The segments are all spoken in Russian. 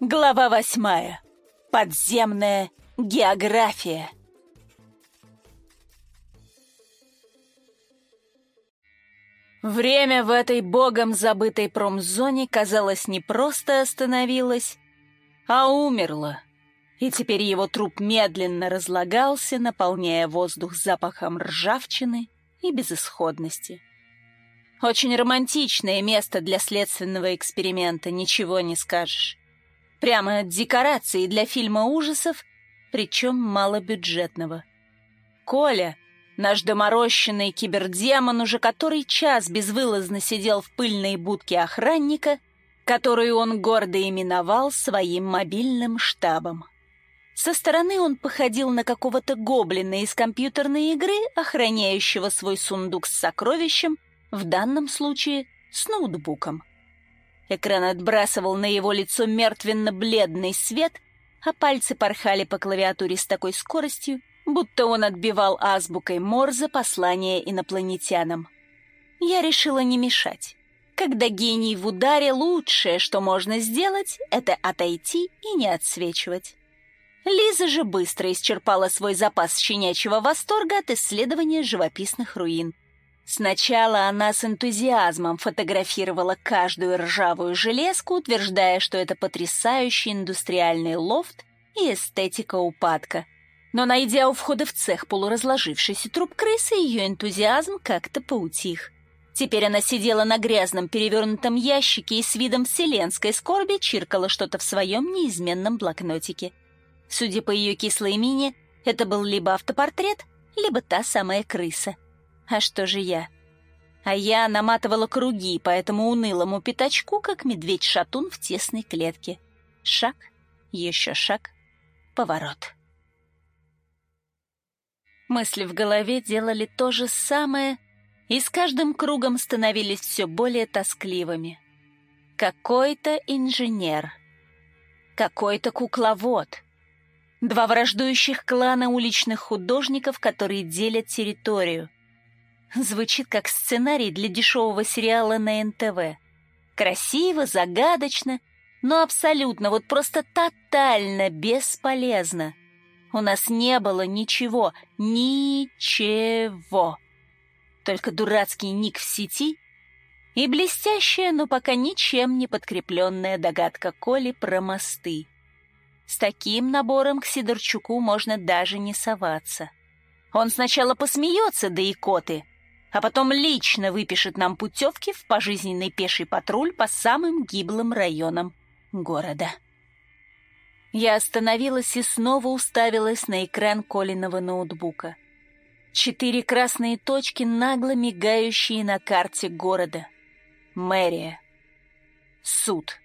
Глава восьмая. Подземная география. Время в этой богом забытой промзоне, казалось, не просто остановилось, а умерло. И теперь его труп медленно разлагался, наполняя воздух запахом ржавчины и безысходности. Очень романтичное место для следственного эксперимента, ничего не скажешь. Прямо декорации для фильма ужасов, причем малобюджетного. Коля, наш доморощенный кибердемон, уже который час безвылазно сидел в пыльной будке охранника, которую он гордо именовал своим мобильным штабом. Со стороны он походил на какого-то гоблина из компьютерной игры, охраняющего свой сундук с сокровищем, в данном случае с ноутбуком. Экран отбрасывал на его лицо мертвенно-бледный свет, а пальцы порхали по клавиатуре с такой скоростью, будто он отбивал азбукой Морзе послание инопланетянам. Я решила не мешать. Когда гений в ударе, лучшее, что можно сделать, это отойти и не отсвечивать. Лиза же быстро исчерпала свой запас щенячьего восторга от исследования живописных руин. Сначала она с энтузиазмом фотографировала каждую ржавую железку, утверждая, что это потрясающий индустриальный лофт и эстетика упадка. Но, найдя у входа в цех полуразложившийся труп крысы, ее энтузиазм как-то поутих. Теперь она сидела на грязном перевернутом ящике и с видом вселенской скорби чиркала что-то в своем неизменном блокнотике. Судя по ее кислой мине, это был либо автопортрет, либо та самая крыса — а что же я? А я наматывала круги по этому унылому пятачку, как медведь-шатун в тесной клетке. Шаг, еще шаг, поворот. Мысли в голове делали то же самое и с каждым кругом становились все более тоскливыми. Какой-то инженер, какой-то кукловод, два враждующих клана уличных художников, которые делят территорию — Звучит как сценарий для дешевого сериала на НТВ. Красиво, загадочно, но абсолютно, вот просто тотально бесполезно. У нас не было ничего, ничего. Только дурацкий ник в сети и блестящая, но пока ничем не подкрепленная догадка Коли про мосты. С таким набором к Сидорчуку можно даже не соваться. Он сначала посмеется, да и коты, а потом лично выпишет нам путевки в пожизненный пеший патруль по самым гиблым районам города. Я остановилась и снова уставилась на экран Колиного ноутбука. Четыре красные точки, нагло мигающие на карте города. Мэрия. Суд.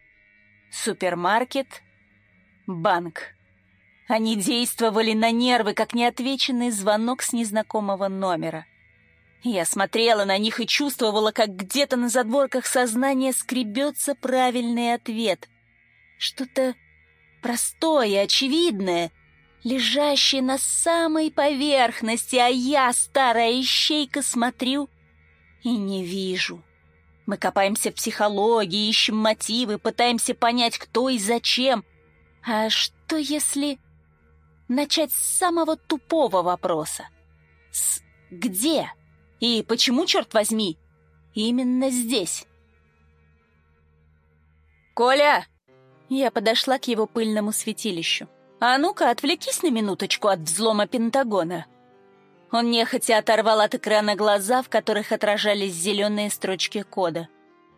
Супермаркет. Банк. Они действовали на нервы, как неотвеченный звонок с незнакомого номера — я смотрела на них и чувствовала, как где-то на задворках сознания скребется правильный ответ. Что-то простое, очевидное, лежащее на самой поверхности, а я, старая ищейка, смотрю и не вижу. Мы копаемся в психологии, ищем мотивы, пытаемся понять, кто и зачем. А что если начать с самого тупого вопроса? С «где?» И почему, черт возьми, именно здесь? «Коля!» Я подошла к его пыльному святилищу. «А ну-ка, отвлекись на минуточку от взлома Пентагона». Он нехотя оторвал от экрана глаза, в которых отражались зеленые строчки кода.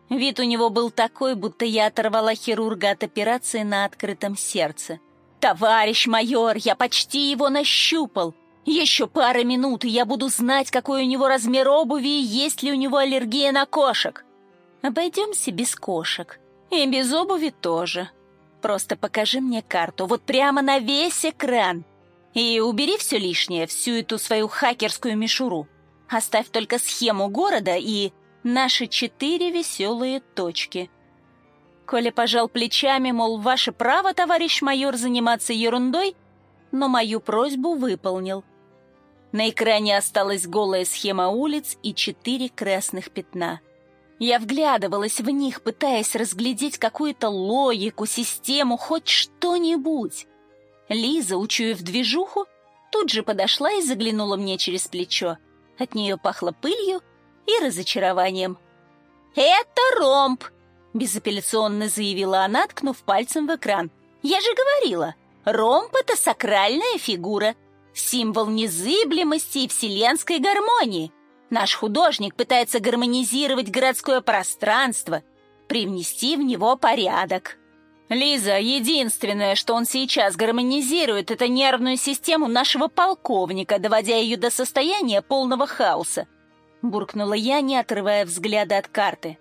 Вид у него был такой, будто я оторвала хирурга от операции на открытом сердце. «Товарищ майор, я почти его нащупал!» Еще пара минут, и я буду знать, какой у него размер обуви и есть ли у него аллергия на кошек. Обойдемся без кошек. И без обуви тоже. Просто покажи мне карту, вот прямо на весь экран. И убери все лишнее, всю эту свою хакерскую мишуру. Оставь только схему города и наши четыре веселые точки. Коля пожал плечами, мол, ваше право, товарищ майор, заниматься ерундой, но мою просьбу выполнил. На экране осталась голая схема улиц и четыре красных пятна. Я вглядывалась в них, пытаясь разглядеть какую-то логику, систему, хоть что-нибудь. Лиза, учуяв движуху, тут же подошла и заглянула мне через плечо. От нее пахло пылью и разочарованием. «Это ромб!» — безапелляционно заявила она, ткнув пальцем в экран. «Я же говорила, ромб — это сакральная фигура, символ незыблемости и вселенской гармонии. Наш художник пытается гармонизировать городское пространство, привнести в него порядок». «Лиза, единственное, что он сейчас гармонизирует, это нервную систему нашего полковника, доводя ее до состояния полного хаоса», — буркнула я, не отрывая взгляда от карты.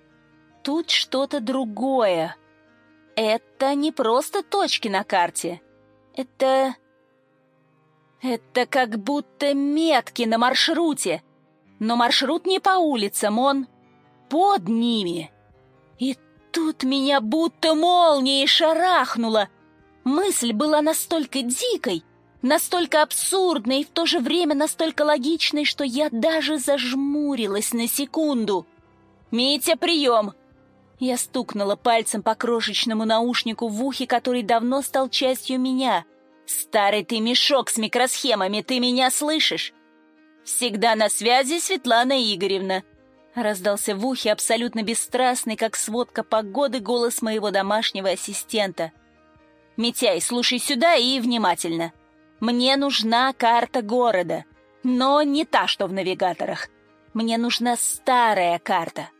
«Тут что-то другое. Это не просто точки на карте. Это... это как будто метки на маршруте. Но маршрут не по улицам, он под ними». И тут меня будто молнией шарахнуло. Мысль была настолько дикой, настолько абсурдной и в то же время настолько логичной, что я даже зажмурилась на секунду. «Митя, прием!» Я стукнула пальцем по крошечному наушнику в ухе, который давно стал частью меня. «Старый ты мешок с микросхемами, ты меня слышишь?» «Всегда на связи, Светлана Игоревна», Раздался в ухе абсолютно бесстрастный, как сводка погоды, голос моего домашнего ассистента. «Митяй, слушай сюда и внимательно. Мне нужна карта города, но не та, что в навигаторах. Мне нужна старая карта.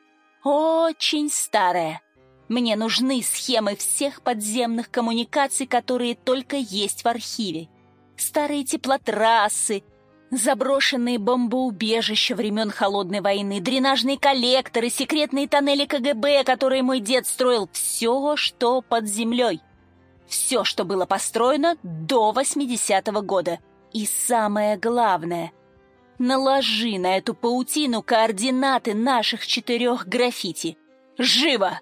Очень старая. Мне нужны схемы всех подземных коммуникаций, которые только есть в архиве. Старые теплотрассы, Заброшенные бомбоубежища времен Холодной войны, дренажные коллекторы, секретные тоннели КГБ, которые мой дед строил, все, что под землей. Все, что было построено до 80-го года. И самое главное, наложи на эту паутину координаты наших четырех граффити. Живо!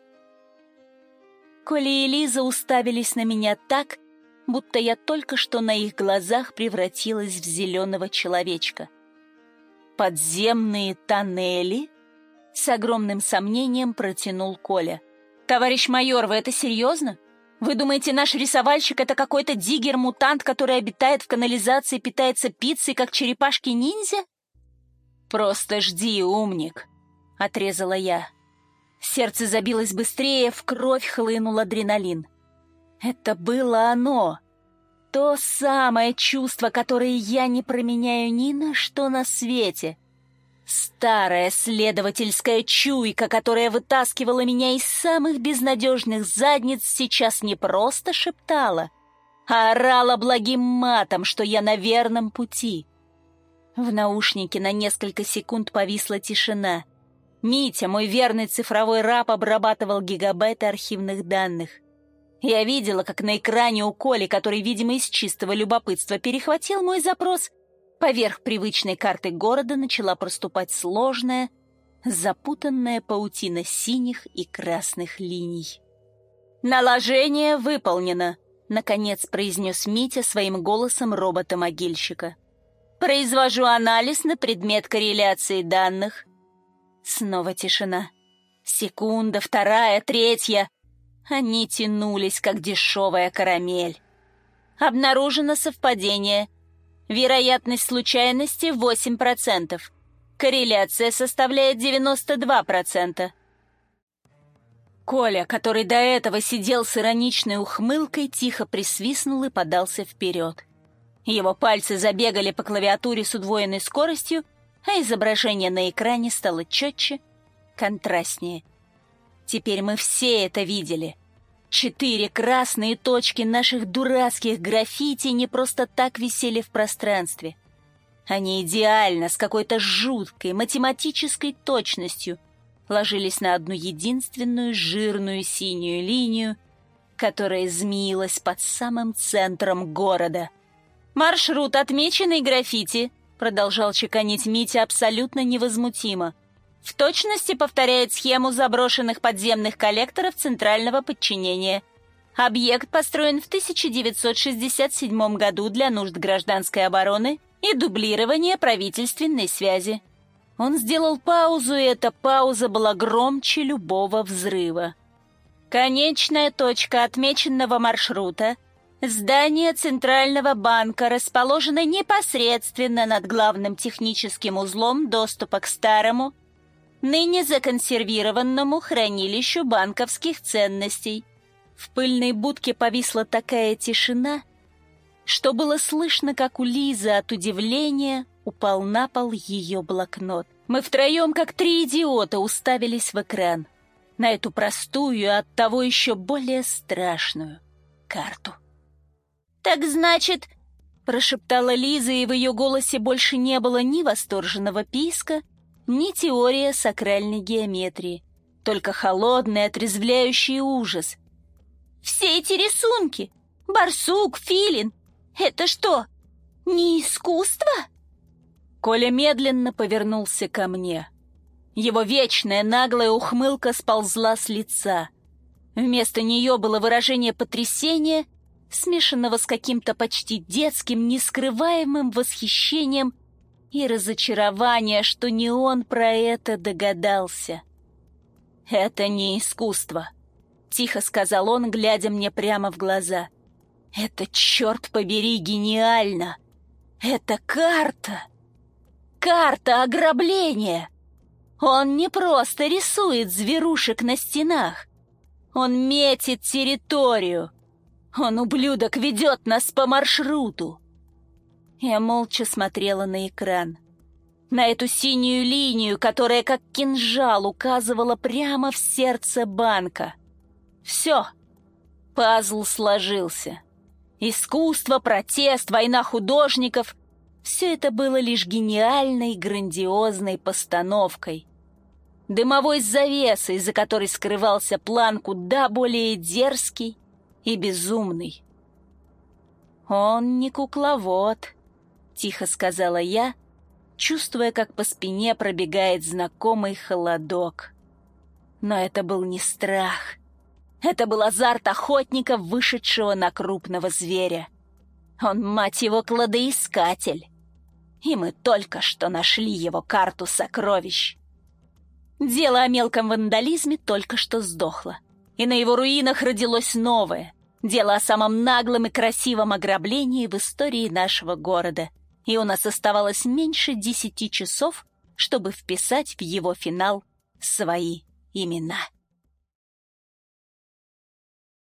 Коля и Лиза уставились на меня так, будто я только что на их глазах превратилась в зеленого человечка. «Подземные тоннели?» — с огромным сомнением протянул Коля. «Товарищ майор, вы это серьезно? Вы думаете, наш рисовальщик — это какой-то диггер-мутант, который обитает в канализации и питается пиццей, как черепашки-ниндзя?» «Просто жди, умник!» — отрезала я. Сердце забилось быстрее, в кровь хлынул адреналин. Это было оно. То самое чувство, которое я не променяю ни на что на свете. Старая следовательская чуйка, которая вытаскивала меня из самых безнадежных задниц, сейчас не просто шептала, а орала благим матом, что я на верном пути. В наушнике на несколько секунд повисла тишина. Митя, мой верный цифровой раб, обрабатывал гигабайты архивных данных. Я видела, как на экране у Коли, который, видимо, из чистого любопытства перехватил мой запрос, поверх привычной карты города начала проступать сложная, запутанная паутина синих и красных линий. «Наложение выполнено», — наконец произнес Митя своим голосом робота-могильщика. «Произвожу анализ на предмет корреляции данных». Снова тишина. Секунда, вторая, третья. Они тянулись, как дешевая карамель. Обнаружено совпадение. Вероятность случайности 8%. Корреляция составляет 92%. Коля, который до этого сидел с ироничной ухмылкой, тихо присвистнул и подался вперед. Его пальцы забегали по клавиатуре с удвоенной скоростью, а изображение на экране стало четче, контрастнее — Теперь мы все это видели. Четыре красные точки наших дурацких граффити не просто так висели в пространстве. Они идеально, с какой-то жуткой математической точностью ложились на одну единственную жирную синюю линию, которая змеилась под самым центром города. «Маршрут, отмеченный граффити», — продолжал чеканить Митя абсолютно невозмутимо — в точности повторяет схему заброшенных подземных коллекторов центрального подчинения. Объект построен в 1967 году для нужд гражданской обороны и дублирования правительственной связи. Он сделал паузу, и эта пауза была громче любого взрыва. Конечная точка отмеченного маршрута — здание Центрального банка расположено непосредственно над главным техническим узлом доступа к старому, ныне законсервированному хранилищу банковских ценностей. В пыльной будке повисла такая тишина, что было слышно, как у Лизы от удивления упал на пол ее блокнот. Мы втроем, как три идиота, уставились в экран. На эту простую, и оттого еще более страшную карту. «Так значит...» — прошептала Лиза, и в ее голосе больше не было ни восторженного писка, ни теория сакральной геометрии, только холодный, отрезвляющий ужас. «Все эти рисунки! Барсук, филин! Это что, не искусство?» Коля медленно повернулся ко мне. Его вечная наглая ухмылка сползла с лица. Вместо нее было выражение потрясения, смешанного с каким-то почти детским, нескрываемым восхищением и разочарования, что не он про это догадался. «Это не искусство», — тихо сказал он, глядя мне прямо в глаза. «Это, черт побери, гениально! Это карта!» карта ограбления. Он не просто рисует зверушек на стенах. Он метит территорию. Он, ублюдок, ведет нас по маршруту. Я молча смотрела на экран. На эту синюю линию, которая как кинжал указывала прямо в сердце банка. Все. Пазл сложился. Искусство, протест, война художников все это было лишь гениальной, грандиозной постановкой. Дымовой завесой, за которой скрывался план куда более дерзкий и безумный. «Он не кукловод», — тихо сказала я, чувствуя, как по спине пробегает знакомый холодок. Но это был не страх. Это был азарт охотника, вышедшего на крупного зверя. Он, мать его, кладоискатель и мы только что нашли его карту сокровищ. Дело о мелком вандализме только что сдохло, и на его руинах родилось новое. Дело о самом наглом и красивом ограблении в истории нашего города, и у нас оставалось меньше десяти часов, чтобы вписать в его финал свои имена.